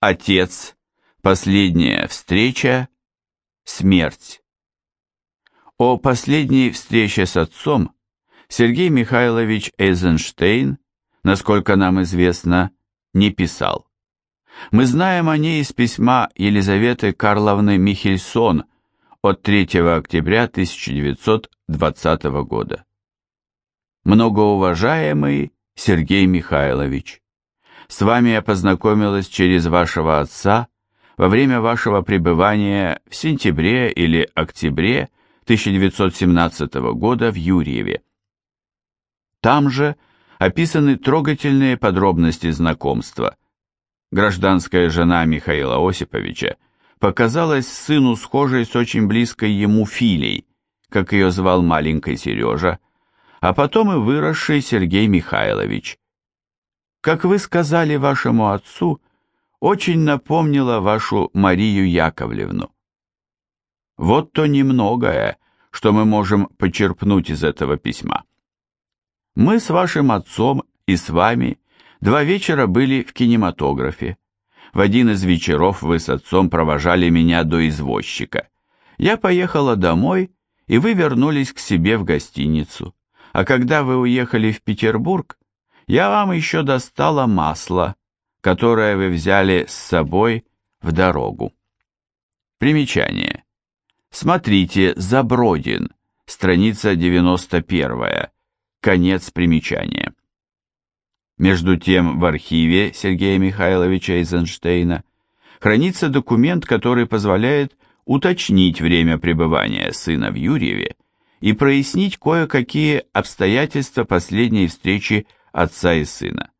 Отец, последняя встреча, смерть. О последней встрече с отцом Сергей Михайлович Эйзенштейн, насколько нам известно, не писал. Мы знаем о ней из письма Елизаветы Карловны Михельсон от 3 октября 1920 года. Многоуважаемый Сергей Михайлович, с вами я познакомилась через вашего отца во время вашего пребывания в сентябре или октябре 1917 года в Юрьеве. Там же описаны трогательные подробности знакомства. Гражданская жена Михаила Осиповича показалась сыну схожей с очень близкой ему Филей, как ее звал маленький Сережа, а потом и выросший Сергей Михайлович. Как вы сказали вашему отцу, очень напомнила вашу Марию Яковлевну. Вот то немногое, что мы можем почерпнуть из этого письма. Мы с вашим отцом и с вами два вечера были в кинематографе. В один из вечеров вы с отцом провожали меня до извозчика. Я поехала домой, и вы вернулись к себе в гостиницу. А когда вы уехали в Петербург, я вам еще достала масло, которое вы взяли с собой в дорогу. Примечание. Смотрите, Забродин, страница 91, конец примечания. Между тем в архиве Сергея Михайловича Эйзенштейна хранится документ, который позволяет уточнить время пребывания сына в Юрьеве и прояснить кое-какие обстоятельства последней встречи отца и сына.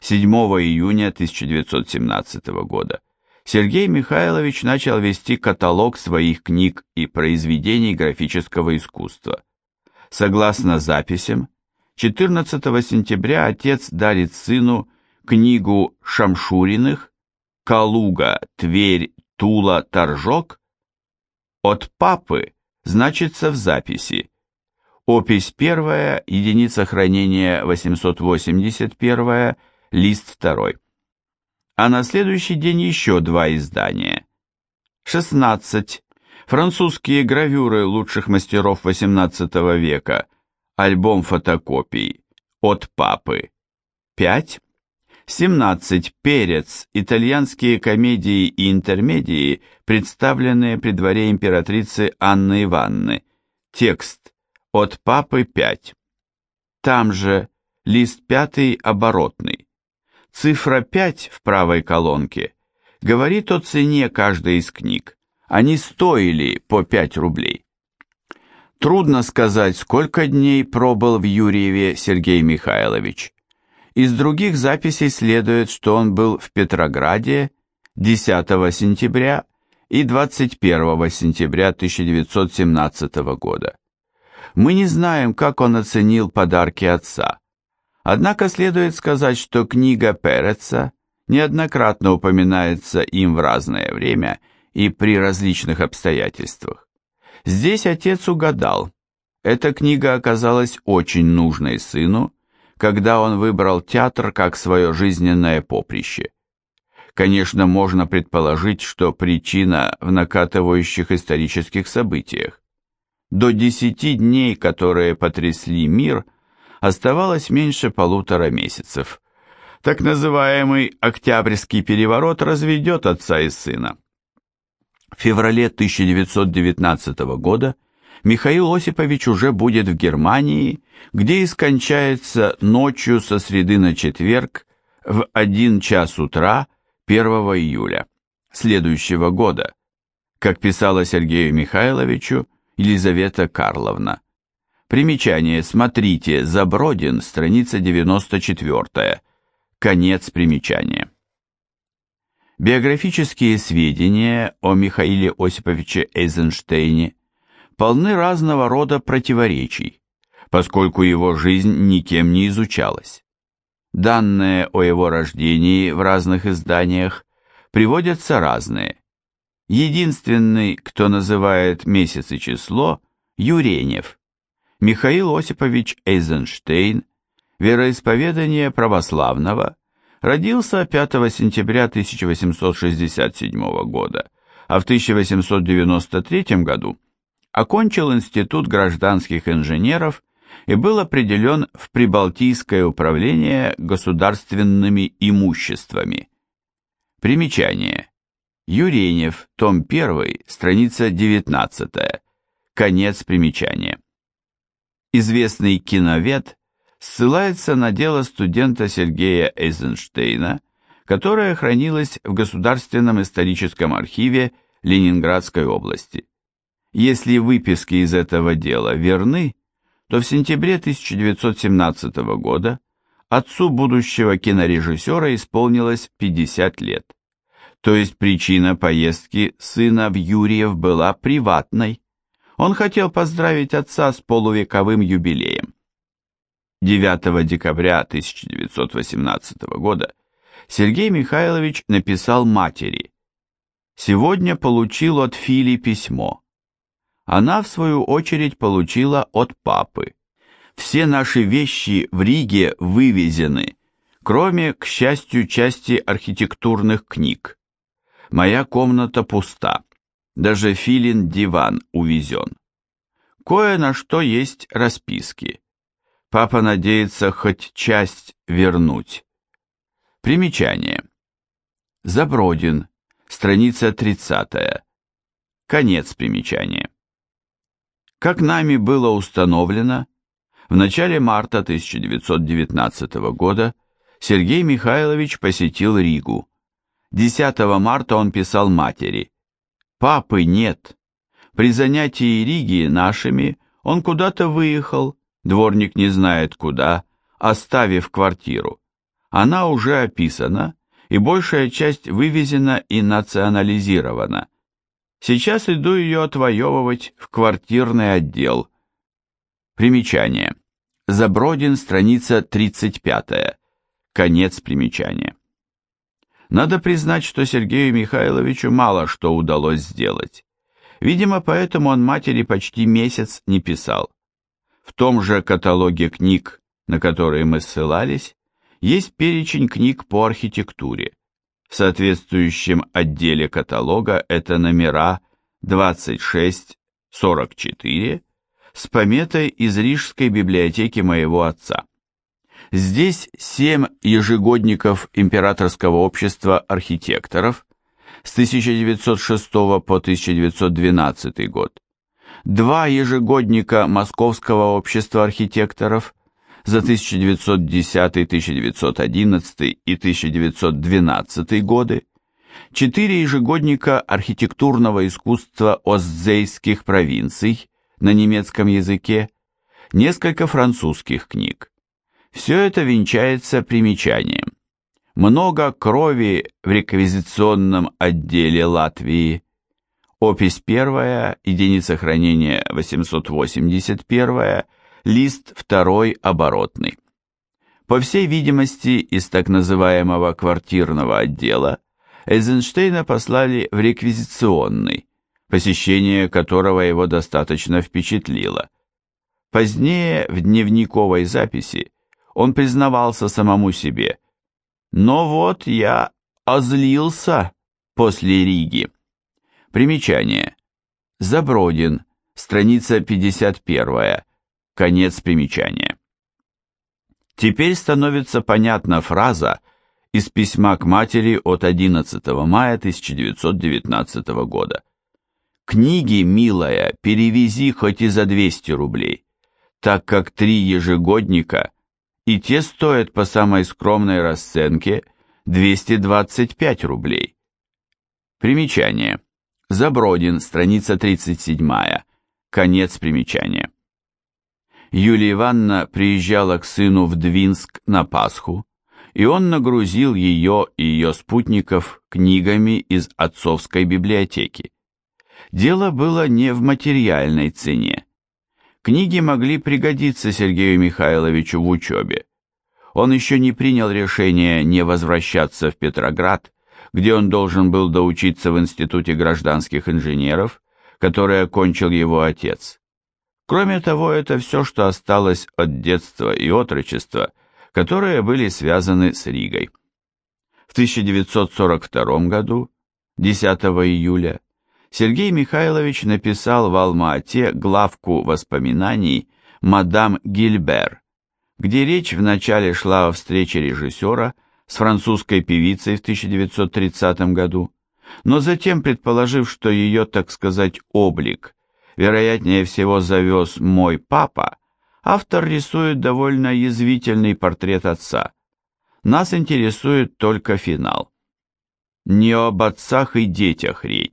7 июня 1917 года Сергей Михайлович начал вести каталог своих книг и произведений графического искусства. Согласно записям, 14 сентября отец дарит сыну книгу Шамшуриных «Калуга, Тверь, Тула, Торжок» от папы значится в записи. Опись первая, единица хранения 881, лист второй. А на следующий день еще два издания. 16. Французские гравюры лучших мастеров XVIII века. Альбом фотокопий. От папы. 5. 17. Перец. Итальянские комедии и интермедии, представленные при дворе императрицы Анны Ивановны. Текст. От папы 5. Там же лист пятый оборотный. Цифра 5 в правой колонке говорит о цене каждой из книг. Они стоили по 5 рублей. Трудно сказать, сколько дней пробыл в Юрьеве Сергей Михайлович. Из других записей следует, что он был в Петрограде 10 сентября и 21 сентября 1917 года. Мы не знаем, как он оценил подарки отца. Однако следует сказать, что книга Переца неоднократно упоминается им в разное время и при различных обстоятельствах. Здесь отец угадал. Эта книга оказалась очень нужной сыну, когда он выбрал театр как свое жизненное поприще. Конечно, можно предположить, что причина в накатывающих исторических событиях. До десяти дней, которые потрясли мир, оставалось меньше полутора месяцев. Так называемый Октябрьский переворот разведет отца и сына. В феврале 1919 года Михаил Осипович уже будет в Германии, где и скончается ночью со среды на четверг в 1 час утра 1 июля следующего года, как писала Сергею Михайловичу Елизавета Карловна. Примечание, смотрите, Забродин, страница 94, конец примечания. Биографические сведения о Михаиле Осиповиче Эйзенштейне полны разного рода противоречий, поскольку его жизнь никем не изучалась. Данные о его рождении в разных изданиях приводятся разные. Единственный, кто называет месяц и число, Юренев, Михаил Осипович Эйзенштейн, вероисповедание православного, Родился 5 сентября 1867 года, а в 1893 году окончил Институт гражданских инженеров и был определен в Прибалтийское управление государственными имуществами. Примечание. Юренев, том 1, страница 19. Конец примечания. Известный киновед ссылается на дело студента Сергея Эйзенштейна, которое хранилось в Государственном историческом архиве Ленинградской области. Если выписки из этого дела верны, то в сентябре 1917 года отцу будущего кинорежиссера исполнилось 50 лет. То есть причина поездки сына в Юрьев была приватной. Он хотел поздравить отца с полувековым юбилеем. 9 декабря 1918 года Сергей Михайлович написал матери «Сегодня получил от Фили письмо она, в свою очередь, получила от папы. Все наши вещи в Риге вывезены, кроме, к счастью, части архитектурных книг. Моя комната пуста, даже филин диван увезен. Кое на что есть расписки. Папа надеется хоть часть вернуть. Примечание. Забродин, страница 30. Конец примечания. Как нами было установлено, в начале марта 1919 года Сергей Михайлович посетил Ригу. 10 марта он писал матери «Папы нет. При занятии Риги нашими он куда-то выехал, дворник не знает куда, оставив квартиру. Она уже описана, и большая часть вывезена и национализирована. Сейчас иду ее отвоевывать в квартирный отдел. Примечание. Забродин, страница 35. Конец примечания. Надо признать, что Сергею Михайловичу мало что удалось сделать. Видимо, поэтому он матери почти месяц не писал. В том же каталоге книг, на которые мы ссылались, есть перечень книг по архитектуре. В соответствующем отделе каталога это номера 26-44 с пометой из Рижской библиотеки моего отца. Здесь семь ежегодников Императорского общества архитекторов с 1906 по 1912 год, два ежегодника Московского общества архитекторов за 1910, 1911 и 1912 годы, четыре ежегодника архитектурного искусства Остзейских провинций на немецком языке, несколько французских книг. Все это венчается примечанием. Много крови в реквизиционном отделе Латвии. Опись первая, единица хранения 881, лист второй оборотный. По всей видимости, из так называемого квартирного отдела Эйзенштейна послали в реквизиционный, посещение которого его достаточно впечатлило. Позднее в дневниковой записи он признавался самому себе, «Но вот я озлился после Риги». Примечание. Забродин, страница 51, Конец примечания. Теперь становится понятна фраза из письма к матери от 11 мая 1919 года. «Книги, милая, перевези хоть и за 200 рублей, так как три ежегодника, и те стоят по самой скромной расценке 225 рублей». Примечание. Забродин, страница 37, конец примечания. Юлия Ивановна приезжала к сыну в Двинск на Пасху, и он нагрузил ее и ее спутников книгами из отцовской библиотеки. Дело было не в материальной цене. Книги могли пригодиться Сергею Михайловичу в учебе. Он еще не принял решение не возвращаться в Петроград, где он должен был доучиться в Институте гражданских инженеров, который окончил его отец. Кроме того, это все, что осталось от детства и отрочества, которые были связаны с Ригой. 1942 году, 10 июля, Сергей Михайлович написал в Алма-Ате главку воспоминаний «Мадам Гильбер», где речь вначале шла о встрече режиссера с французской певицей в 1930 году, но затем, предположив, что ее, так сказать, облик, вероятнее всего завез мой папа, автор рисует довольно язвительный портрет отца. Нас интересует только финал. Не об отцах и детях речь.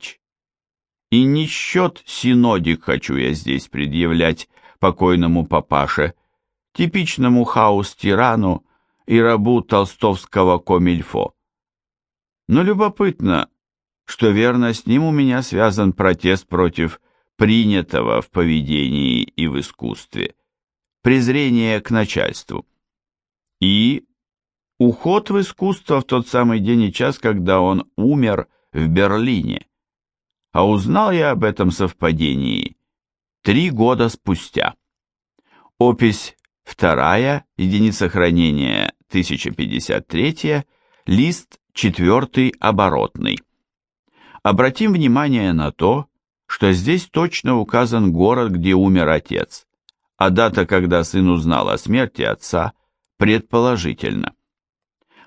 И не счет синодик хочу я здесь предъявлять покойному папаше, типичному хаус-тирану и рабу толстовского комильфо. Но любопытно, что верно с ним у меня связан протест против принятого в поведении и в искусстве, презрение к начальству. И уход в искусство в тот самый день и час, когда он умер в Берлине. А узнал я об этом совпадении три года спустя. Опись вторая, единица хранения 1053, лист четвертый оборотный. Обратим внимание на то, что здесь точно указан город, где умер отец, а дата, когда сын узнал о смерти отца, предположительно.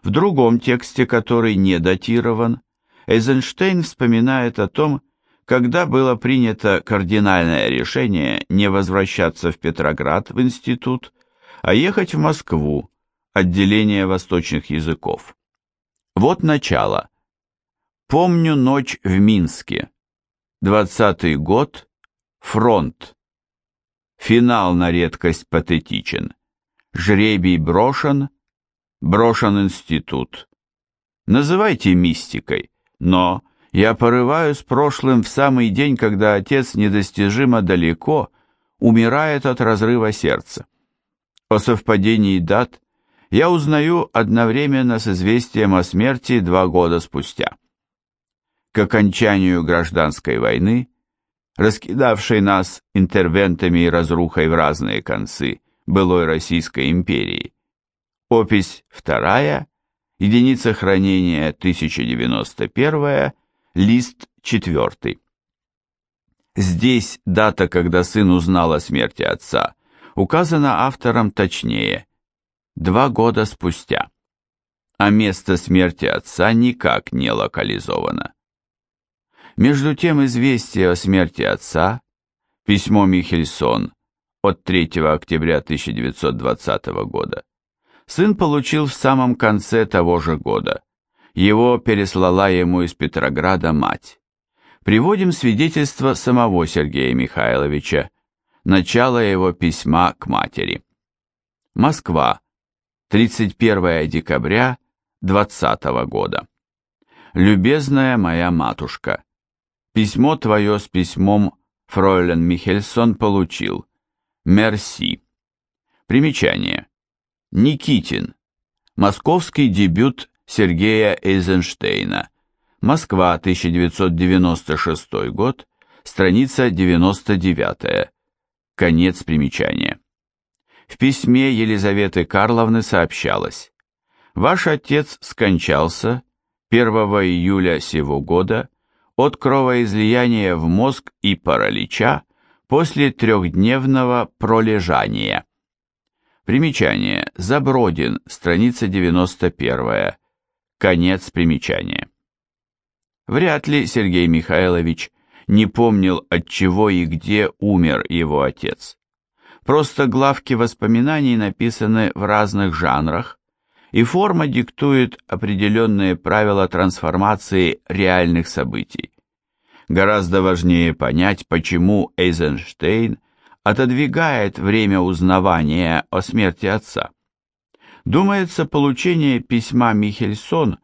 В другом тексте, который не датирован, Эйзенштейн вспоминает о том, когда было принято кардинальное решение не возвращаться в Петроград в институт, а ехать в Москву, отделение восточных языков. Вот начало. Помню ночь в Минске. Двадцатый год. Фронт. Финал на редкость патетичен. Жребий брошен. Брошен институт. Называйте мистикой, но я порываюсь прошлым в самый день, когда отец недостижимо далеко умирает от разрыва сердца. О совпадении дат я узнаю одновременно с известием о смерти два года спустя к окончанию гражданской войны, раскидавшей нас интервентами и разрухой в разные концы былой Российской империи. Опись вторая, единица хранения 1091, лист четвертый. Здесь дата, когда сын узнал о смерти отца, указана автором точнее, два года спустя, а место смерти отца никак не локализовано. Между тем известие о смерти отца, письмо Михельсон от 3 октября 1920 года, сын получил в самом конце того же года. Его переслала ему из Петрограда мать. Приводим свидетельство самого Сергея Михайловича, начало его письма к матери. Москва, 31 декабря 20 года. Любезная моя матушка, Письмо твое с письмом Фройлен Михельсон получил. Мерси. Примечание. Никитин. Московский дебют Сергея Эйзенштейна. Москва, 1996 год. Страница 99. Конец примечания. В письме Елизаветы Карловны сообщалось. Ваш отец скончался 1 июля сего года от кровоизлияния в мозг и паралича после трехдневного пролежания. Примечание. Забродин, страница 91. Конец примечания. Вряд ли Сергей Михайлович не помнил, от чего и где умер его отец. Просто главки воспоминаний написаны в разных жанрах, и форма диктует определенные правила трансформации реальных событий. Гораздо важнее понять, почему Эйзенштейн отодвигает время узнавания о смерти отца. Думается, получение письма Михельсон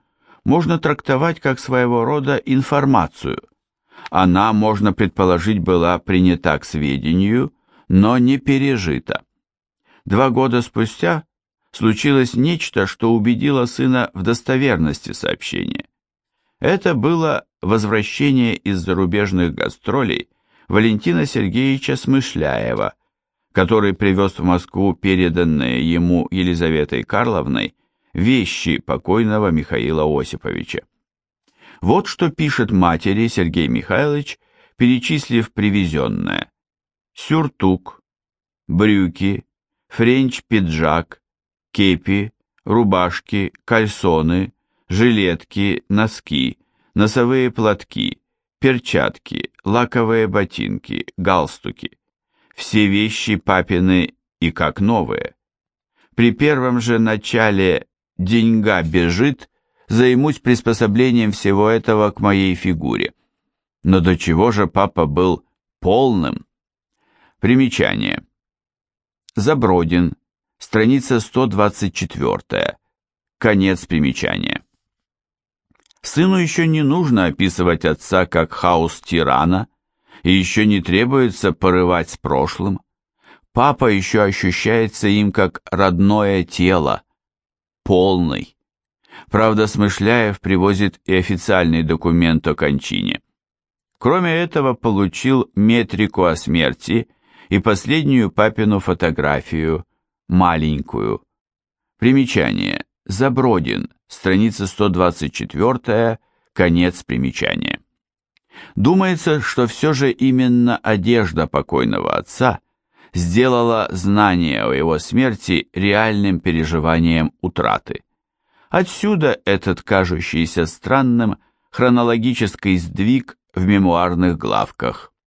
можно трактовать как своего рода информацию. Она, можно предположить, была принята к сведению, но не пережита. Два года спустя случилось нечто, что убедило сына в достоверности сообщения. Это было возвращение из зарубежных гастролей Валентина Сергеевича Смышляева, который привез в Москву переданные ему Елизаветой Карловной вещи покойного Михаила Осиповича. Вот что пишет матери Сергей Михайлович, перечислив привезенное. Сюртук, брюки, френч-пиджак, кепи, рубашки, кальсоны, жилетки, носки, носовые платки, перчатки, лаковые ботинки, галстуки. Все вещи папины и как новые. При первом же начале «деньга бежит» займусь приспособлением всего этого к моей фигуре. Но до чего же папа был полным? Примечание. Забродин, страница 124, конец примечания. Сыну еще не нужно описывать отца как хаос тирана, и еще не требуется порывать с прошлым. Папа еще ощущается им как родное тело, полный. Правда, Смышляев привозит и официальный документ о кончине. Кроме этого, получил метрику о смерти и последнюю папину фотографию, маленькую. Примечание. Забродин, страница 124, конец примечания. Думается, что все же именно одежда покойного отца сделала знание о его смерти реальным переживанием утраты. Отсюда этот кажущийся странным хронологический сдвиг в мемуарных главках.